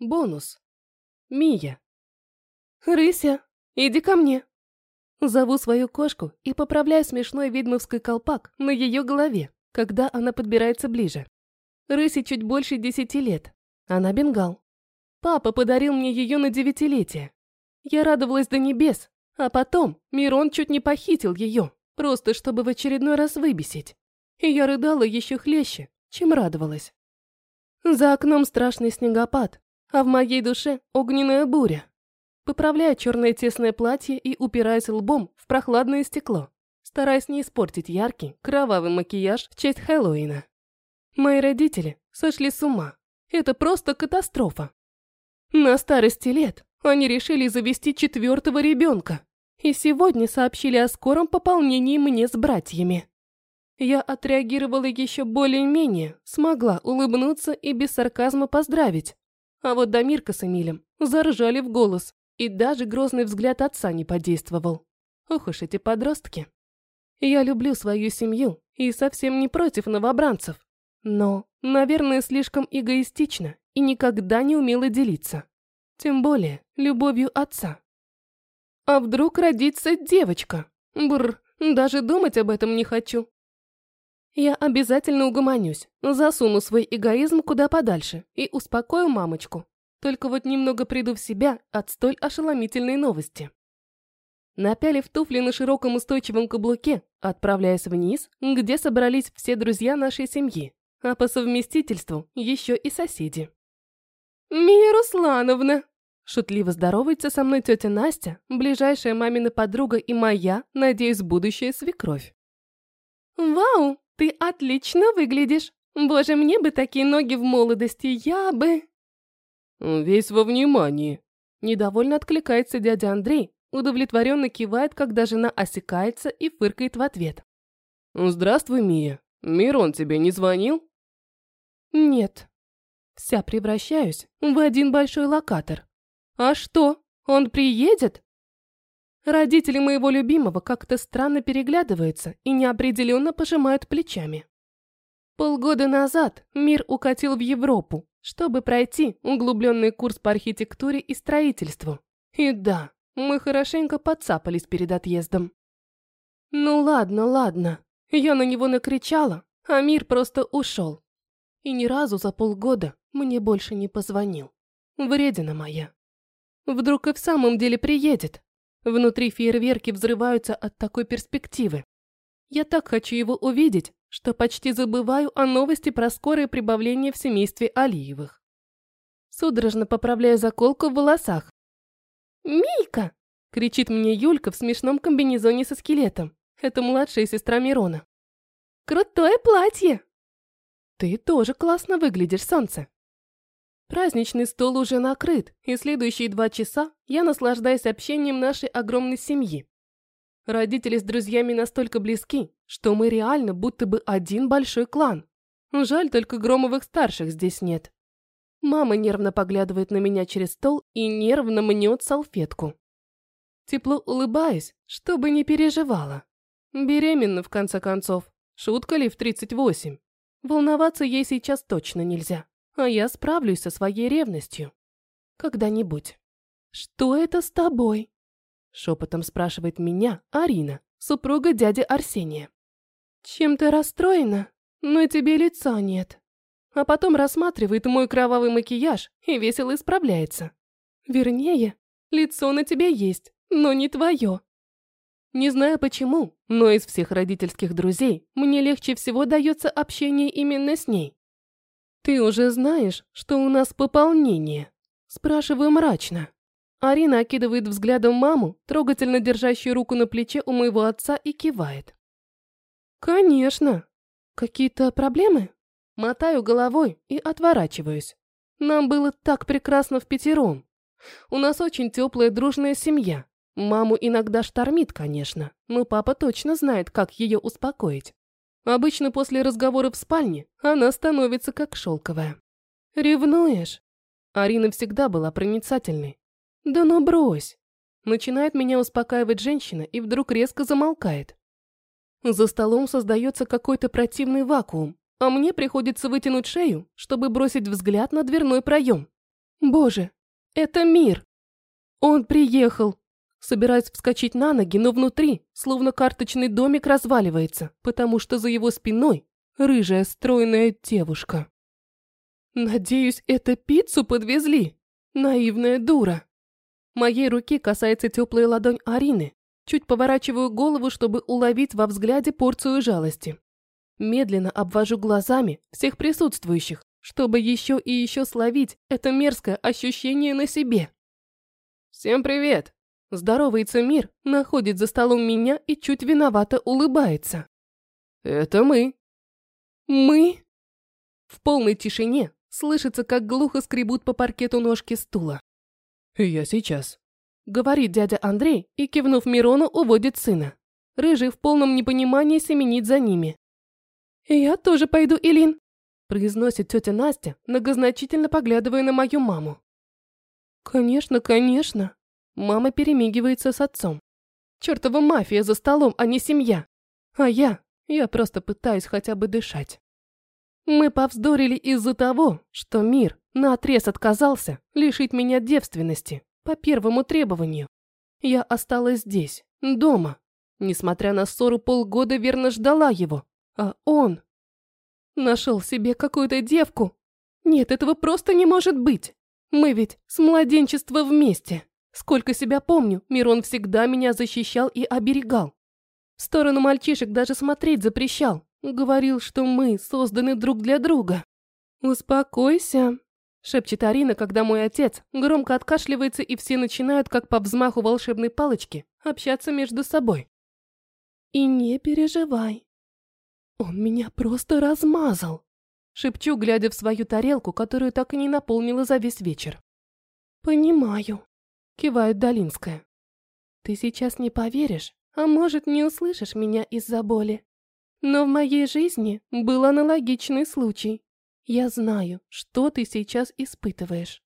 Бонус. Мия. «Рыся, иди ко мне!» Зову свою кошку и поправляю смешной ведьмовский колпак на ее голове, когда она подбирается ближе. Рысе чуть больше десяти лет. Она бенгал. Папа подарил мне ее на девятилетие. Я радовалась до небес, а потом Мирон чуть не похитил ее, просто чтобы в очередной раз выбесить. И я рыдала еще хлеще, чем радовалась. За окном страшный снегопад, а в моей душе огненная буря. Поправляю черное тесное платье и упираюсь лбом в прохладное стекло, стараясь не испортить яркий, кровавый макияж в честь Хэллоуина. Мои родители сошли с ума. Это просто катастрофа. На старости лет они решили завести четвертого ребенка. И сегодня сообщили о скором пополнении мне с братьями. Я отреагировала еще более-менее, смогла улыбнуться и без сарказма поздравить. А вот Дамирка с Эмилем заржали в голос, и даже грозный взгляд отца не подействовал. Ох уж эти подростки. Я люблю свою семью и совсем не против новобранцев. Но, наверное, слишком эгоистично и никогда не умела делиться. Тем более, любовью отца. А вдруг родится девочка? Бррр, даже думать об этом не хочу. Я обязательно угомонюсь, засуну свой эгоизм куда подальше и успокою мамочку. Только вот немного приду в себя от столь ошеломительной новости. Напялив туфли на широком устойчивом каблуке, отправляясь вниз, где собрались все друзья нашей семьи, а по совместительству еще и соседи. «Мия Руслановна!» Шутливо здоровается со мной тетя Настя, ближайшая мамина подруга и моя, надеюсь, будущая свекровь. «Вау, ты отлично выглядишь! Боже, мне бы такие ноги в молодости, я бы...» «Весь во внимании!» Недовольно откликается дядя Андрей, удовлетворенно кивает, когда жена осекается и фыркает в ответ. «Здравствуй, Мия. Мирон тебе не звонил?» «Нет». Вся превращаюсь в один большой локатор. «А что, он приедет?» Родители моего любимого как-то странно переглядываются и неопределенно пожимают плечами. Полгода назад мир укатил в Европу, чтобы пройти углубленный курс по архитектуре и строительству. И да, мы хорошенько подцапались перед отъездом. Ну ладно, ладно. Я на него накричала, а мир просто ушел. И ни разу за полгода мне больше не позвонил. Вредина моя. Вдруг и в самом деле приедет, Внутри фейерверки взрываются от такой перспективы. Я так хочу его увидеть, что почти забываю о новости про скорое прибавление в семействе Алиевых. Судорожно поправляю заколку в волосах. «Мийка!» – кричит мне Юлька в смешном комбинезоне со скелетом. Это младшая сестра Мирона. «Крутое платье!» «Ты тоже классно выглядишь, солнце!» Праздничный стол уже накрыт, и следующие два часа я наслаждаюсь общением нашей огромной семьи. Родители с друзьями настолько близки, что мы реально будто бы один большой клан. Жаль, только Громовых старших здесь нет. Мама нервно поглядывает на меня через стол и нервно мнет салфетку. Тепло улыбаюсь, чтобы не переживала. Беременна, в конце концов. Шутка ли в 38? Волноваться ей сейчас точно нельзя а я справлюсь со своей ревностью. Когда-нибудь. «Что это с тобой?» Шепотом спрашивает меня Арина, супруга дяди Арсения. «Чем ты расстроена? Но тебе лица нет». А потом рассматривает мой кровавый макияж и весело исправляется. Вернее, лицо на тебе есть, но не твое. Не знаю почему, но из всех родительских друзей мне легче всего дается общение именно с ней. «Ты уже знаешь, что у нас пополнение?» Спрашиваю мрачно. Арина окидывает взглядом маму, трогательно держащую руку на плече у моего отца и кивает. «Конечно. Какие-то проблемы?» Мотаю головой и отворачиваюсь. Нам было так прекрасно в пятером. У нас очень теплая дружная семья. Маму иногда штормит, конечно, но папа точно знает, как ее успокоить. Обычно после разговора в спальне она становится как шелковая. «Ревнуешь?» Арина всегда была проницательной. «Да ну брось!» Начинает меня успокаивать женщина и вдруг резко замолкает. За столом создается какой-то противный вакуум, а мне приходится вытянуть шею, чтобы бросить взгляд на дверной проем. Боже, это мир! Он приехал! Собираюсь вскочить на ноги, но внутри, словно карточный домик, разваливается, потому что за его спиной рыжая стройная девушка. Надеюсь, это пиццу подвезли? Наивная дура. Моей руки касается теплая ладонь Арины. Чуть поворачиваю голову, чтобы уловить во взгляде порцию жалости. Медленно обвожу глазами всех присутствующих, чтобы еще и еще словить это мерзкое ощущение на себе. «Всем привет!» Здоровается мир, находит за столом меня и чуть виновато улыбается. «Это мы». «Мы?» В полной тишине слышится, как глухо скребут по паркету ножки стула. «Я сейчас», — говорит дядя Андрей и, кивнув Мирону, уводит сына. Рыжий в полном непонимании семенит за ними. «Я тоже пойду, Илин», — произносит тетя Настя, многозначительно поглядывая на мою маму. «Конечно, конечно», Мама перемигивается с отцом. Чёртова мафия за столом, а не семья. А я, я просто пытаюсь хотя бы дышать. Мы повздорили из-за того, что мир наотрез отказался лишить меня девственности по первому требованию. Я осталась здесь, дома. Несмотря на ссору, полгода верно ждала его. А он нашел себе какую-то девку. Нет, этого просто не может быть. Мы ведь с младенчества вместе. Сколько себя помню, Мирон всегда меня защищал и оберегал. В сторону мальчишек даже смотреть запрещал. Говорил, что мы созданы друг для друга. «Успокойся», – шепчет Арина, когда мой отец громко откашливается и все начинают, как по взмаху волшебной палочки, общаться между собой. «И не переживай. Он меня просто размазал», – шепчу, глядя в свою тарелку, которую так и не наполнила за весь вечер. «Понимаю», кивает Долинская. Ты сейчас не поверишь, а может, не услышишь меня из-за боли. Но в моей жизни был аналогичный случай. Я знаю, что ты сейчас испытываешь.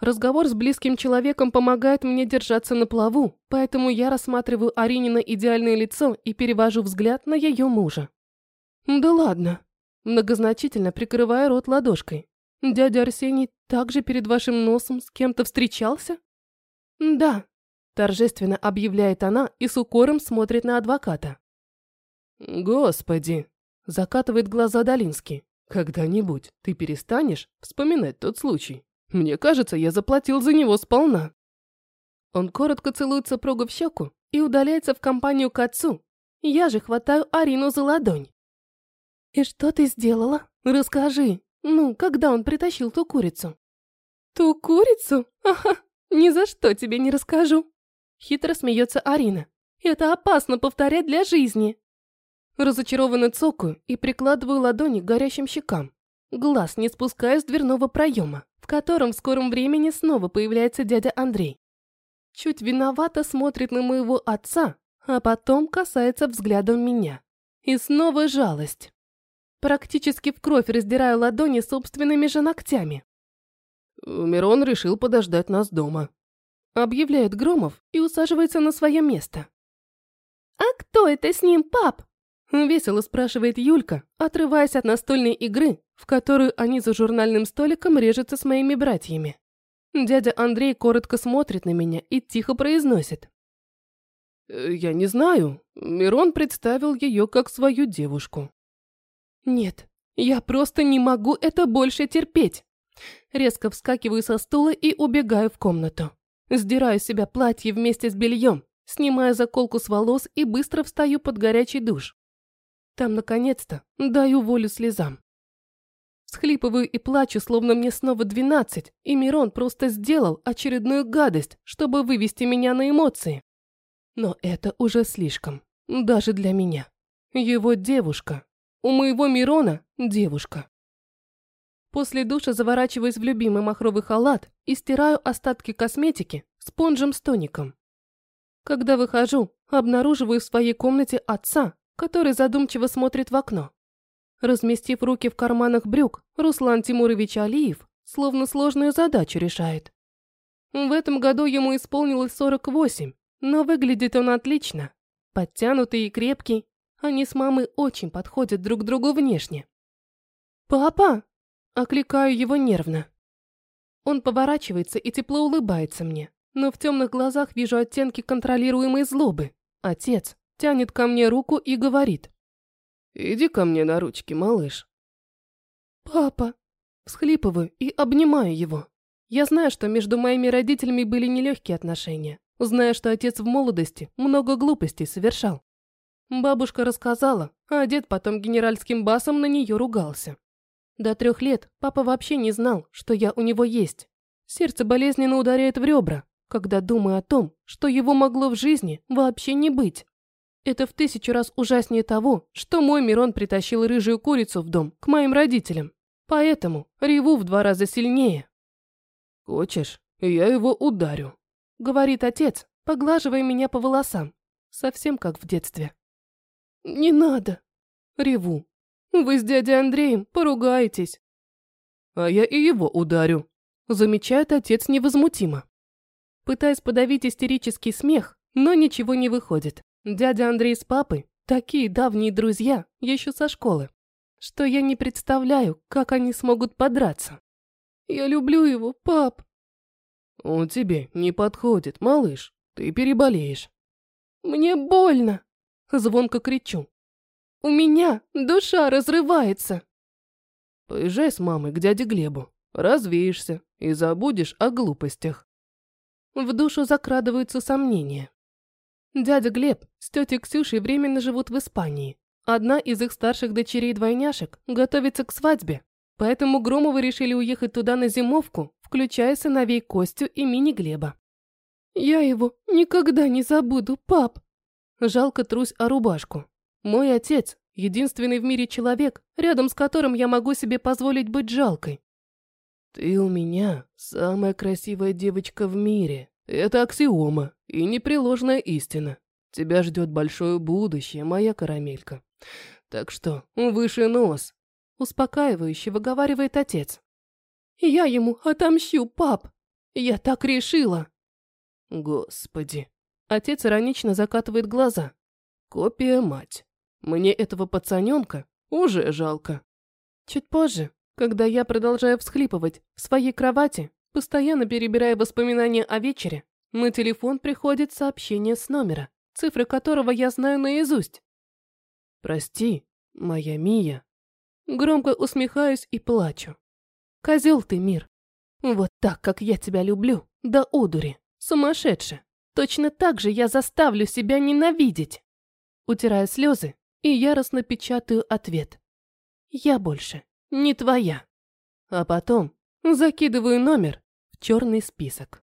Разговор с близким человеком помогает мне держаться на плаву, поэтому я рассматриваю Аринина идеальное лицо и перевожу взгляд на ее мужа. Да ладно. Многозначительно прикрывая рот ладошкой. Дядя Арсений также перед вашим носом с кем-то встречался? «Да», – торжественно объявляет она и с укором смотрит на адвоката. «Господи!» – закатывает глаза Долинский. «Когда-нибудь ты перестанешь вспоминать тот случай? Мне кажется, я заплатил за него сполна». Он коротко целует супругу в щеку и удаляется в компанию к отцу. Я же хватаю Арину за ладонь. «И что ты сделала? Расскажи. Ну, когда он притащил ту курицу?» «Ту курицу? Ага, «Ни за что тебе не расскажу!» Хитро смеется Арина. «Это опасно повторять для жизни!» Разочарованно цокаю и прикладываю ладони к горящим щекам. Глаз не спускаю с дверного проема, в котором в скором времени снова появляется дядя Андрей. Чуть виновато смотрит на моего отца, а потом касается взглядом меня. И снова жалость. Практически в кровь раздираю ладони собственными же ногтями. Мирон решил подождать нас дома. Объявляет Громов и усаживается на свое место. «А кто это с ним, пап?» Весело спрашивает Юлька, отрываясь от настольной игры, в которую они за журнальным столиком режутся с моими братьями. Дядя Андрей коротко смотрит на меня и тихо произносит. «Э, «Я не знаю. Мирон представил ее как свою девушку». «Нет, я просто не могу это больше терпеть. Резко вскакиваю со стула и убегаю в комнату. Сдираю с себя платье вместе с бельем, снимаю заколку с волос и быстро встаю под горячий душ. Там, наконец-то, даю волю слезам. Схлипываю и плачу, словно мне снова двенадцать, и Мирон просто сделал очередную гадость, чтобы вывести меня на эмоции. Но это уже слишком, даже для меня. Его девушка. У моего Мирона девушка. После душа заворачиваюсь в любимый махровый халат и стираю остатки косметики спонжем с тоником. Когда выхожу, обнаруживаю в своей комнате отца, который задумчиво смотрит в окно. Разместив руки в карманах брюк, Руслан Тимурович Алиев словно сложную задачу решает. В этом году ему исполнилось 48, но выглядит он отлично. Подтянутый и крепкий, они с мамой очень подходят друг другу внешне. «Папа!» Окликаю его нервно. Он поворачивается и тепло улыбается мне, но в темных глазах вижу оттенки контролируемой злобы. Отец тянет ко мне руку и говорит. «Иди ко мне на ручки, малыш». «Папа!» Всхлипываю и обнимаю его. Я знаю, что между моими родителями были нелегкие отношения. Зная, что отец в молодости много глупостей совершал. Бабушка рассказала, а дед потом генеральским басом на нее ругался. До трех лет папа вообще не знал, что я у него есть. Сердце болезненно ударяет в ребра, когда думаю о том, что его могло в жизни вообще не быть. Это в тысячу раз ужаснее того, что мой Мирон притащил рыжую курицу в дом к моим родителям. Поэтому реву в два раза сильнее. «Хочешь, я его ударю», — говорит отец, поглаживая меня по волосам, совсем как в детстве. «Не надо!» — реву. «Вы с дядей Андреем поругаетесь!» «А я и его ударю!» — замечает отец невозмутимо. Пытаясь подавить истерический смех, но ничего не выходит. Дядя Андрей с папой – такие давние друзья, еще со школы что я не представляю, как они смогут подраться. Я люблю его, пап. Он тебе не подходит, малыш. Ты переболеешь. Мне больно. Звонко кричу. У меня душа разрывается. Поезжай с мамой к дяде Глебу. Развеешься и забудешь о глупостях. В душу закрадываются сомнения. Дядя Глеб с тетей Ксюшей временно живут в Испании. Одна из их старших дочерей-двойняшек готовится к свадьбе, поэтому Громовы решили уехать туда на зимовку, включая сыновей Костю и мини-Глеба. «Я его никогда не забуду, пап!» Жалко трусь о рубашку. Мой отец – единственный в мире человек, рядом с которым я могу себе позволить быть жалкой. «Ты у меня самая красивая девочка в мире. Это аксиома и непреложная истина. Тебя ждет большое будущее, моя карамелька. Так что выше нос, успокаивающе выговаривает отец. Я ему отомщу, пап. Я так решила. Господи. Отец иронично закатывает глаза. Копия мать. Мне этого пацаненка уже жалко. Чуть позже, когда я продолжаю всхлипывать в своей кровати, постоянно перебирая воспоминания о вечере, на телефон приходит сообщение с номера, цифры которого я знаю наизусть. Прости, моя Мия. Громко усмехаюсь и плачу. Козел ты, мир. Вот так, как я тебя люблю, да одури, сумасшедше. Точно так же я заставлю себя ненавидеть. Утираю слезы и яростно печатаю ответ. Я больше не твоя. А потом закидываю номер в черный список.